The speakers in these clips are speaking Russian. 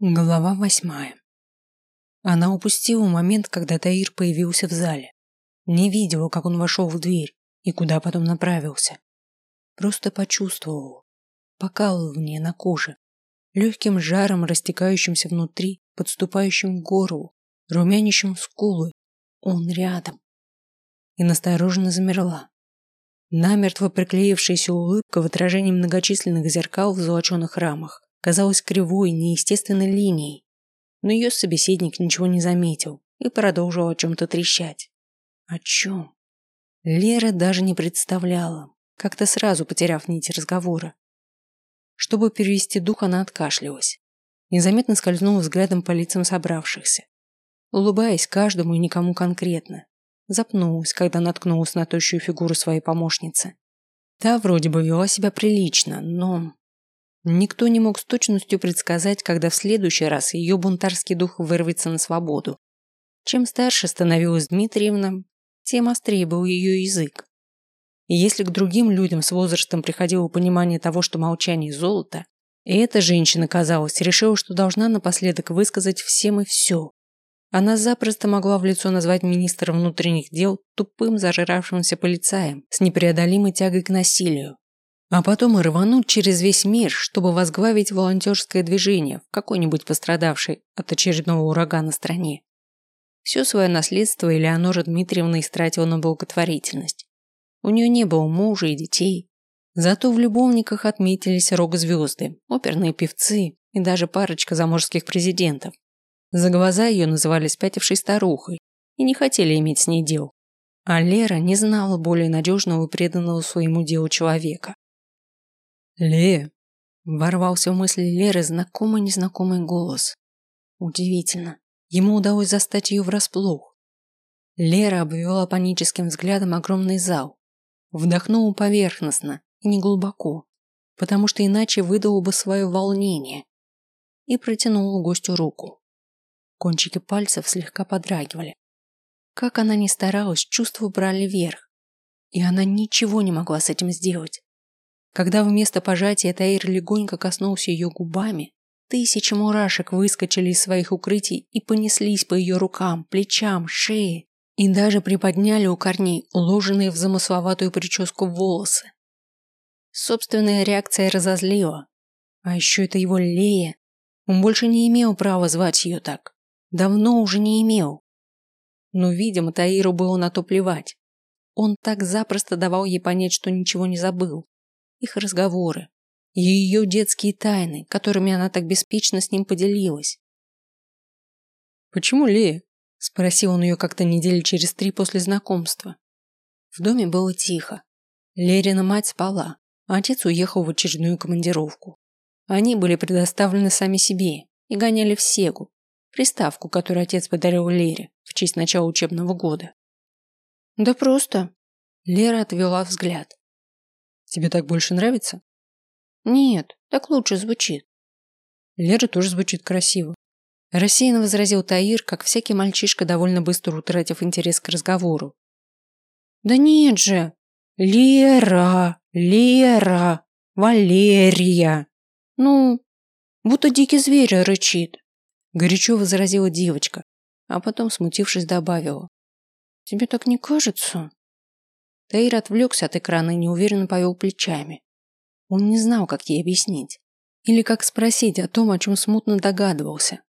Глава восьмая. Она упустила момент, когда Таир появился в зале. Не видела, как он вошел в дверь и куда потом направился. Просто почувствовала. Покалывание на коже. Легким жаром, растекающимся внутри, подступающим к горлу, румянищем скулы. Он рядом. И настороженно замерла. Намертво приклеившаяся улыбка в отражении многочисленных зеркал в золоченых рамах казалась кривой, неестественной линией. Но ее собеседник ничего не заметил и продолжил о чем-то трещать. О чем? Лера даже не представляла, как-то сразу потеряв нить разговора. Чтобы перевести дух, она откашлялась. Незаметно скользнула взглядом по лицам собравшихся. Улыбаясь каждому и никому конкретно. Запнулась, когда наткнулась на тощую фигуру своей помощницы. Та вроде бы вела себя прилично, но Никто не мог с точностью предсказать, когда в следующий раз ее бунтарский дух вырвется на свободу. Чем старше становилась Дмитриевна, тем острее был ее язык. И если к другим людям с возрастом приходило понимание того, что молчание – золото, и эта женщина, казалось, решила, что должна напоследок высказать всем и все. Она запросто могла в лицо назвать министра внутренних дел тупым зажиравшимся полицаем с непреодолимой тягой к насилию, а потом и рвануть через весь мир, чтобы возглавить волонтерское движение в какой-нибудь пострадавшей от очередного урагана стране. Все свое наследство Элеонора Дмитриевна истратила на благотворительность. У нее не было мужа и детей. Зато в любовниках отметились рок-звезды, оперные певцы и даже парочка заморских президентов. За глаза ее называли спятившей старухой и не хотели иметь с ней дел. А Лера не знала более надежного и преданного своему делу человека. «Ле!» – ворвался в мысли Леры знакомый-незнакомый голос. Удивительно. Ему удалось застать ее врасплох. Лера обвела паническим взглядом огромный зал. Вдохнула поверхностно и неглубоко, потому что иначе выдала бы свое волнение. И протянула гостю руку. Кончики пальцев слегка подрагивали. Как она ни старалась, чувства брали верх. И она ничего не могла с этим сделать. Когда вместо пожатия Таир легонько коснулся ее губами, тысячи мурашек выскочили из своих укрытий и понеслись по ее рукам, плечам, шее и даже приподняли у корней уложенные в замысловатую прическу волосы. Собственная реакция разозлила. А еще это его Лея. Он больше не имел права звать ее так. Давно уже не имел. Но, видимо, Таиру было на то плевать. Он так запросто давал ей понять, что ничего не забыл их разговоры, ее детские тайны, которыми она так беспечно с ним поделилась. «Почему Лея?» – спросил он ее как-то недели через три после знакомства. В доме было тихо. Лерина мать спала, а отец уехал в очередную командировку. Они были предоставлены сами себе и гоняли в Сегу, приставку, которую отец подарил Лере в честь начала учебного года. «Да просто». Лера отвела взгляд. Тебе так больше нравится? Нет, так лучше звучит. Лера тоже звучит красиво. Рассеянно возразил Таир, как всякий мальчишка, довольно быстро утратив интерес к разговору. Да нет же! Лера! Лера! Валерия! Ну, будто дикий зверь рычит. Горячо возразила девочка, а потом, смутившись, добавила. Тебе так не кажется? Тейр отвлекся от экрана и неуверенно повел плечами. Он не знал, как ей объяснить. Или как спросить о том, о чем смутно догадывался.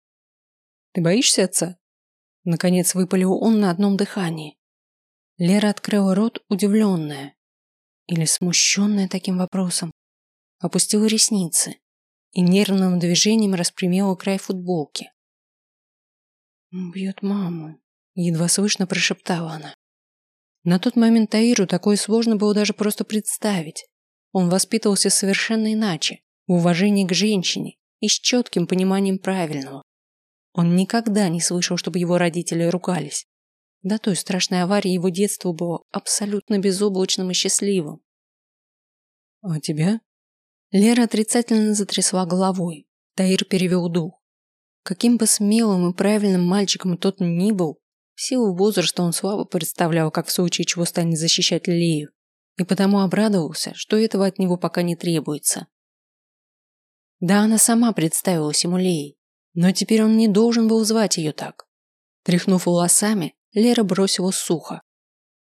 «Ты боишься отца?» Наконец выпалил он на одном дыхании. Лера открыла рот, удивленная. Или смущенная таким вопросом. Опустила ресницы и нервным движением распрямила край футболки. «Бьет маму», — едва слышно прошептала она. На тот момент Таиру такое сложно было даже просто представить. Он воспитывался совершенно иначе, в уважении к женщине и с четким пониманием правильного. Он никогда не слышал, чтобы его родители ругались. До той страшной аварии его детство было абсолютно безоблачным и счастливым. «А тебя?» Лера отрицательно затрясла головой. Таир перевел дух. Каким бы смелым и правильным мальчиком тот ни был, в силу возраста он слабо представлял, как в случае чего станет защищать Лею, и потому обрадовался, что этого от него пока не требуется. Да она сама представилась ему Леей, Но теперь он не должен был звать ее так. Тряхнув волосами, Лера бросила сухо.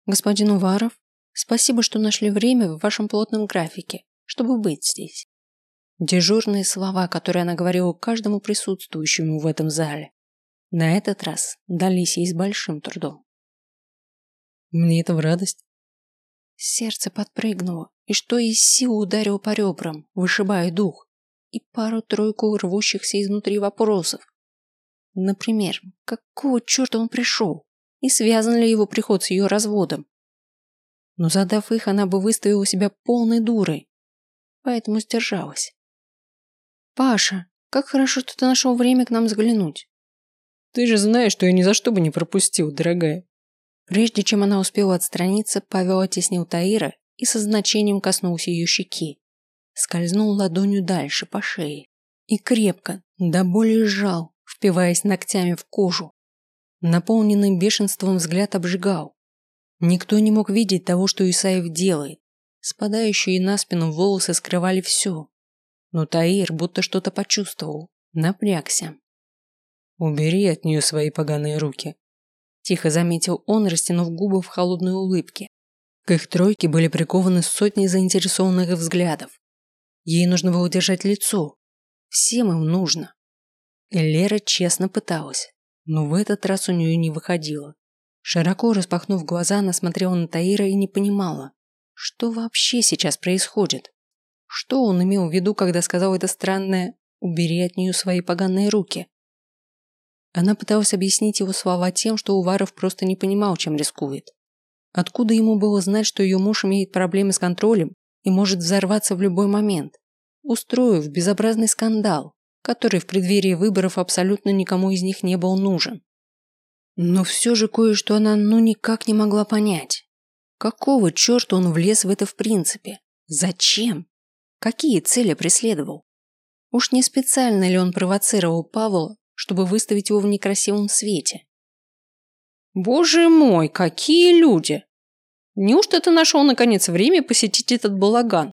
«Господин Уваров, спасибо, что нашли время в вашем плотном графике, чтобы быть здесь». Дежурные слова, которые она говорила каждому присутствующему в этом зале, на этот раз дались ей с большим трудом. Мне это в радость. Сердце подпрыгнуло, и что из сил ударило по ребрам, вышибая дух, и пару-тройку рвущихся изнутри вопросов. Например, какого черта он пришел? И связан ли его приход с ее разводом? Но задав их, она бы выставила себя полной дурой, поэтому сдержалась. «Паша, как хорошо, что ты нашел время к нам заглянуть». «Ты же знаешь, что я ни за что бы не пропустил, дорогая». Прежде чем она успела отстраниться, Павел оттеснил Таира и со значением коснулся ее щеки. Скользнул ладонью дальше, по шее. И крепко, до боли сжал, впиваясь ногтями в кожу. Наполненный бешенством взгляд обжигал. Никто не мог видеть того, что Исаев делает. Спадающие на спину волосы скрывали все. Но Таир будто что-то почувствовал, напрягся. «Убери от нее свои поганые руки», – тихо заметил он, растянув губы в холодной улыбке. К их тройке были прикованы сотни заинтересованных взглядов. Ей нужно было держать лицо. Всем им нужно. И Лера честно пыталась, но в этот раз у нее не выходило. Широко распахнув глаза, она смотрела на Таира и не понимала, что вообще сейчас происходит. Что он имел в виду, когда сказал это странное «убери от нее свои поганые руки»? Она пыталась объяснить его слова тем, что Уваров просто не понимал, чем рискует. Откуда ему было знать, что ее муж имеет проблемы с контролем и может взорваться в любой момент, устроив безобразный скандал, который в преддверии выборов абсолютно никому из них не был нужен. Но все же кое-что она ну никак не могла понять. Какого черта он влез в это в принципе? Зачем? Какие цели преследовал? Уж не специально ли он провоцировал Павла, чтобы выставить его в некрасивом свете? Боже мой, какие люди! Неужто ты нашел наконец время посетить этот балаган?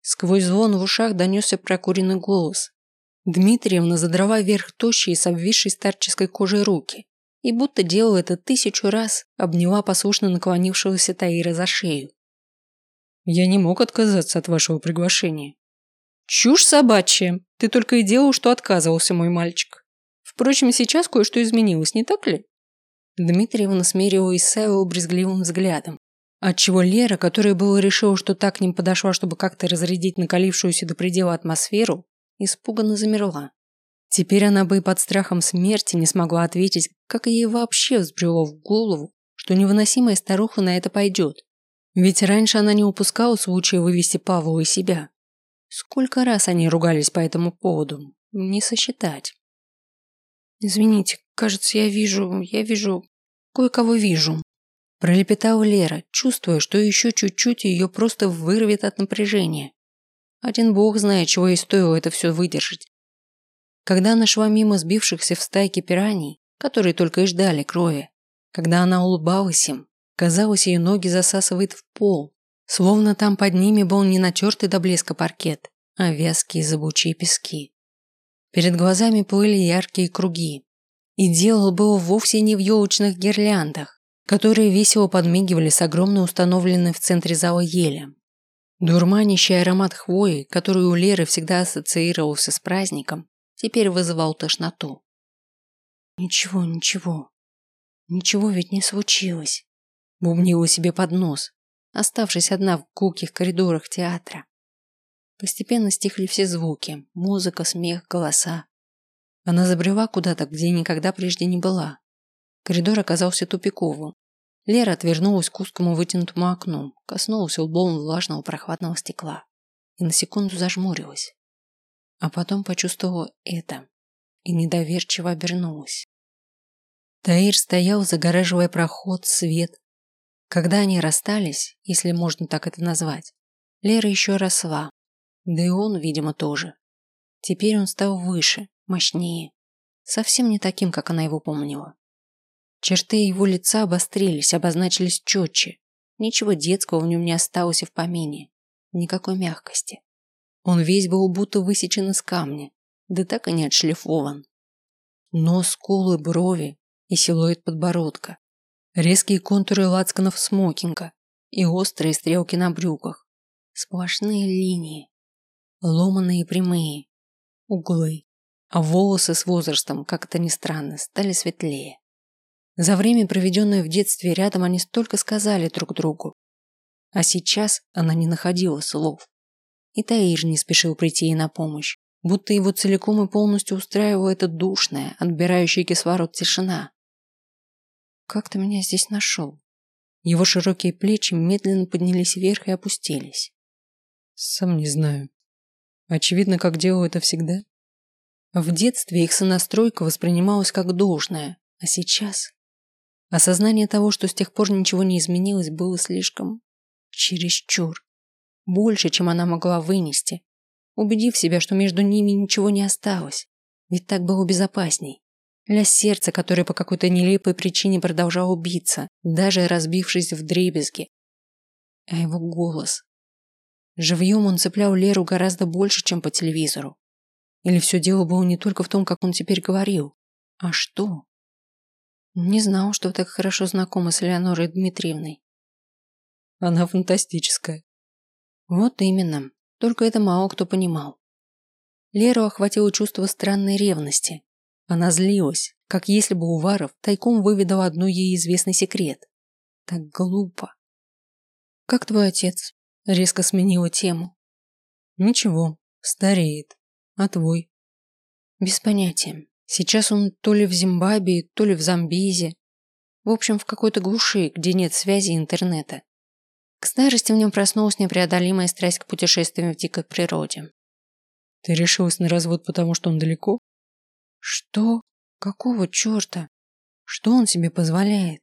Сквозь звон в ушах донесся прокуренный голос. Дмитриевна задрала вверх тощие с обвисшей старческой кожей руки и будто делала это тысячу раз, обняла послушно наклонившегося Таира за шею. Я не мог отказаться от вашего приглашения. Чушь собачья. Ты только и делал, что отказывался, мой мальчик. Впрочем, сейчас кое-что изменилось, не так ли? Дмитриевна смерила Исаева брезгливым взглядом. Отчего Лера, которая была решила, что так к ним подошла, чтобы как-то разрядить накалившуюся до предела атмосферу, испуганно замерла. Теперь она бы и под страхом смерти не смогла ответить, как ей вообще взбрело в голову, что невыносимая старуха на это пойдет. Ведь раньше она не упускала случая вывести Павла из себя. Сколько раз они ругались по этому поводу, не сосчитать. «Извините, кажется, я вижу, я вижу, кое-кого вижу», пролепетала Лера, чувствуя, что еще чуть-чуть ее просто вырвет от напряжения. Один бог знает, чего ей стоило это все выдержать. Когда она шла мимо сбившихся в стайке пираний, которые только и ждали крови, когда она улыбалась им, Казалось, ее ноги засасывает в пол, словно там под ними был не натертый до блеска паркет, а вязкие зыбучие пески. Перед глазами плыли яркие круги. И дело было вовсе не в елочных гирляндах, которые весело подмигивали с огромной установленной в центре зала ели. Дурманящий аромат хвои, который у Леры всегда ассоциировался с праздником, теперь вызывал тошноту. Ничего, ничего. Ничего ведь не случилось бубнила себе под нос, оставшись одна в гулких коридорах театра. Постепенно стихли все звуки, музыка, смех, голоса. Она забрела куда-то, где никогда прежде не была. Коридор оказался тупиковым. Лера отвернулась к узкому вытянутому окну, коснулась лбом влажного прохладного стекла и на секунду зажмурилась. А потом почувствовала это и недоверчиво обернулась. Таир стоял, загораживая проход, свет, когда они расстались, если можно так это назвать, Лера еще росла. Да и он, видимо, тоже. Теперь он стал выше, мощнее. Совсем не таким, как она его помнила. Черты его лица обострились, обозначились четче. Ничего детского в нем не осталось и в помине. Никакой мягкости. Он весь был будто высечен из камня, да так и не отшлифован. Нос, скулы, брови и силуэт подбородка. Резкие контуры лацканов смокинга и острые стрелки на брюках. Сплошные линии. Ломаные прямые. Углы. А волосы с возрастом, как это ни странно, стали светлее. За время, проведенное в детстве рядом, они столько сказали друг другу. А сейчас она не находила слов. И Таир не спешил прийти ей на помощь, будто его целиком и полностью устраивала эта душная, отбирающая кислород тишина. «Как ты меня здесь нашел?» Его широкие плечи медленно поднялись вверх и опустились. «Сам не знаю. Очевидно, как делал это всегда». В детстве их сонастройка воспринималась как должное, а сейчас... Осознание того, что с тех пор ничего не изменилось, было слишком... чересчур больше, чем она могла вынести, убедив себя, что между ними ничего не осталось, ведь так было безопасней. Для сердца, которое по какой-то нелепой причине продолжало биться, даже разбившись в дребезги. А его голос. Живьем он цеплял Леру гораздо больше, чем по телевизору. Или все дело было не только в том, как он теперь говорил, а что? Не знал, что так хорошо знакома с Леонорой Дмитриевной. Она фантастическая. Вот именно. Только это мало кто понимал. Леру охватило чувство странной ревности. Она злилась, как если бы Уваров тайком выведал одну ей известный секрет. Так глупо. «Как твой отец?» – резко сменила тему. «Ничего, стареет. А твой?» «Без понятия. Сейчас он то ли в Зимбабве, то ли в Замбизе. В общем, в какой-то глуши, где нет связи интернета. К старости в нем проснулась непреодолимая страсть к путешествиям в дикой природе. Ты решилась на развод, потому что он далеко? Что? Какого черта? Что он себе позволяет?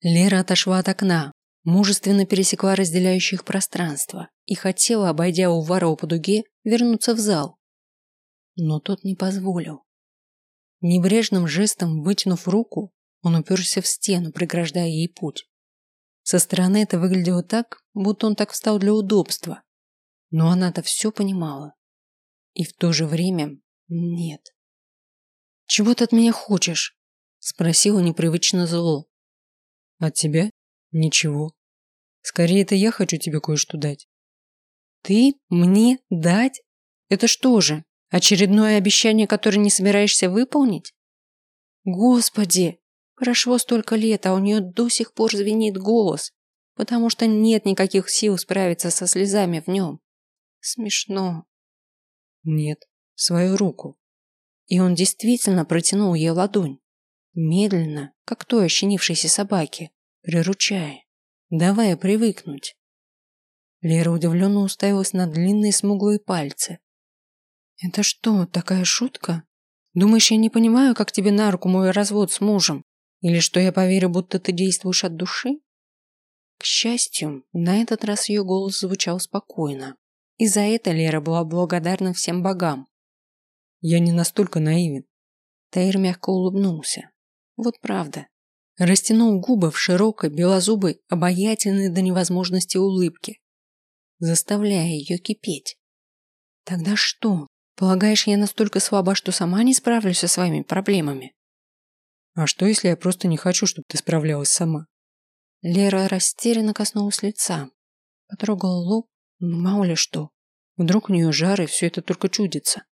Лера отошла от окна, мужественно пересекла разделяющие их пространство и хотела, обойдя Уварова по дуге, вернуться в зал. Но тот не позволил. Небрежным жестом, вытянув руку, он уперся в стену, преграждая ей путь. Со стороны это выглядело так, будто он так встал для удобства. Но она-то все понимала. И в то же время нет. «Чего ты от меня хочешь?» Спросила непривычно зло. «От тебя? Ничего. Скорее, это я хочу тебе кое-что дать». «Ты мне дать? Это что же, очередное обещание, которое не собираешься выполнить?» «Господи, Прошло столько лет, а у нее до сих пор звенит голос, потому что нет никаких сил справиться со слезами в нем. Смешно. Нет, свою руку. И он действительно протянул ей ладонь. Медленно, как той ощенившейся собаки, приручая, давая привыкнуть. Лера удивленно уставилась на длинные смуглые пальцы. «Это что, такая шутка? Думаешь, я не понимаю, как тебе на руку мой развод с мужем? Или что я поверю, будто ты действуешь от души? К счастью, на этот раз ее голос звучал спокойно. И за это Лера была благодарна всем богам. Я не настолько наивен. Таир мягко улыбнулся. Вот правда. Растянул губы в широкой, белозубой, обаятельной до невозможности улыбке, заставляя ее кипеть. Тогда что? Полагаешь, я настолько слаба, что сама не справлюсь со своими проблемами? А что, если я просто не хочу, чтобы ты справлялась сама? Лера растерянно коснулась лица. Потрогала лоб, ну мало ли что. Вдруг у нее жар, и все это только чудится.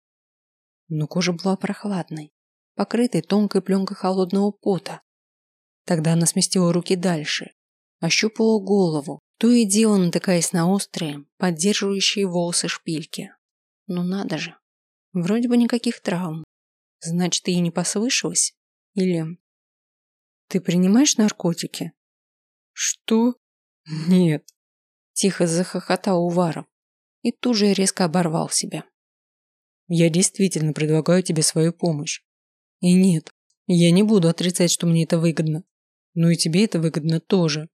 Но кожа была прохладной, покрытой тонкой пленкой холодного пота. Тогда она сместила руки дальше, ощупала голову, то и дело натыкаясь на острые, поддерживающие волосы шпильки. Ну надо же. Вроде бы никаких травм. Значит, ей не послышалось? Или... Ты принимаешь наркотики? Что? Нет. Тихо захохотал Уваров и тут же резко оборвал себя. Я действительно предлагаю тебе свою помощь. И нет, я не буду отрицать, что мне это выгодно. Но и тебе это выгодно тоже.